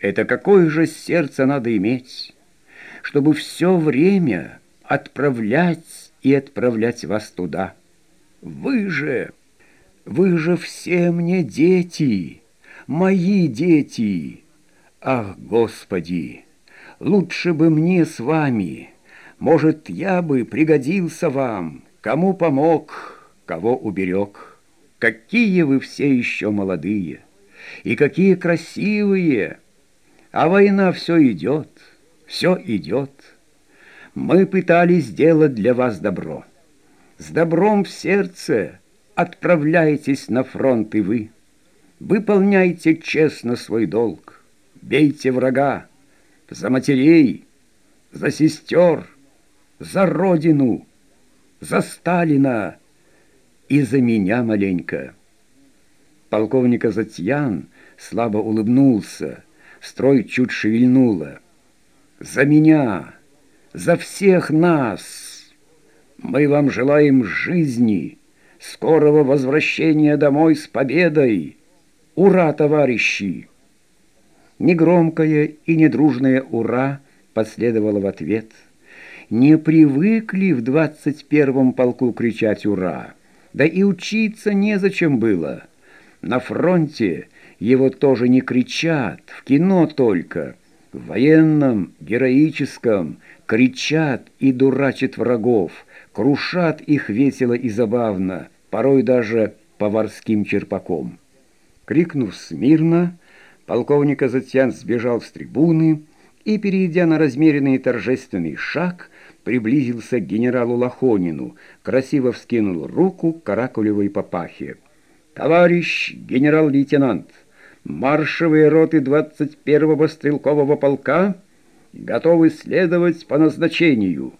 Это какое же сердце надо иметь, чтобы все время отправлять и отправлять вас туда. Вы же, вы же все мне дети, мои дети. Ах, Господи, лучше бы мне с вами. Может, я бы пригодился вам, кому помог, кого уберег. Какие вы все еще молодые, и какие красивые! А война все идет, все идет. Мы пытались сделать для вас добро. С добром в сердце отправляйтесь на фронт и вы. Выполняйте честно свой долг. Бейте врага за матерей, за сестер, за родину, за Сталина и за меня маленько. Полковник Азатьян слабо улыбнулся, строй чуть шевельнуло. «За меня! За всех нас! Мы вам желаем жизни, скорого возвращения домой с победой! Ура, товарищи!» Негромкое и недружное «Ура» последовало в ответ. Не привыкли в двадцать первом полку кричать «Ура!» Да и учиться незачем было. На фронте его тоже не кричат, в кино только. В военном, героическом кричат и дурачат врагов, крушат их весело и забавно, порой даже поварским черпаком. Крикнув смирно, полковник Азатьян сбежал с трибуны и, перейдя на размеренный торжественный шаг, приблизился к генералу Лохонину, красиво вскинул руку к каракулевой папахе. «Товарищ генерал-лейтенант!» Маршевые роты 21-го стрелкового полка готовы следовать по назначению.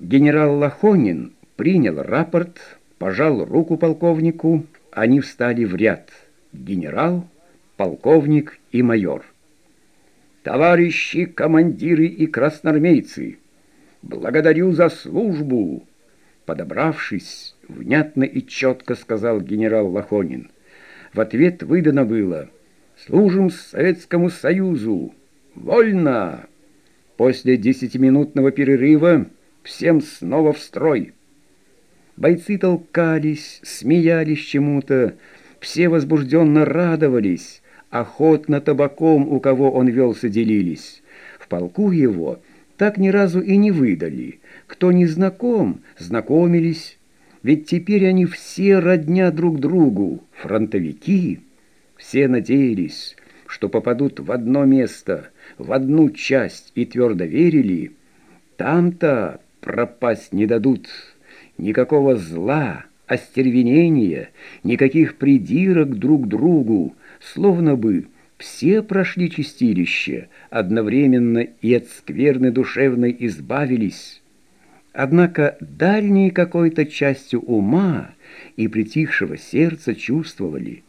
Генерал Лохонин принял рапорт, пожал руку полковнику, они встали в ряд. Генерал, полковник и майор. «Товарищи командиры и красноармейцы, благодарю за службу!» Подобравшись, внятно и четко сказал генерал Лохонин. В ответ выдано было «Служим Советскому Союзу! Вольно!» После десятиминутного перерыва всем снова в строй. Бойцы толкались, смеялись чему-то, все возбужденно радовались, охотно табаком, у кого он велся, делились. В полку его так ни разу и не выдали. Кто не знаком, знакомились, ведь теперь они все родня друг другу, фронтовики. Все надеялись, что попадут в одно место, в одну часть, и твердо верили, там-то пропасть не дадут. Никакого зла, остервенения, никаких придирок друг другу, словно бы все прошли чистилище, одновременно и от скверны душевной избавились». Однако дальней какой-то частью ума и притихшего сердца чувствовали,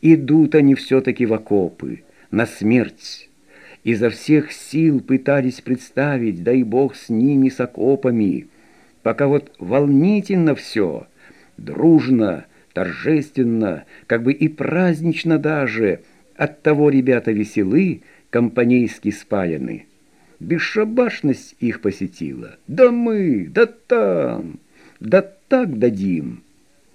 идут они все-таки в окопы, на смерть. Изо всех сил пытались представить, дай бог с ними, с окопами, пока вот волнительно все, дружно, торжественно, как бы и празднично даже, оттого ребята веселы, компанейски спаяны. Бесшабашность их посетила. Да мы, да там, да так дадим».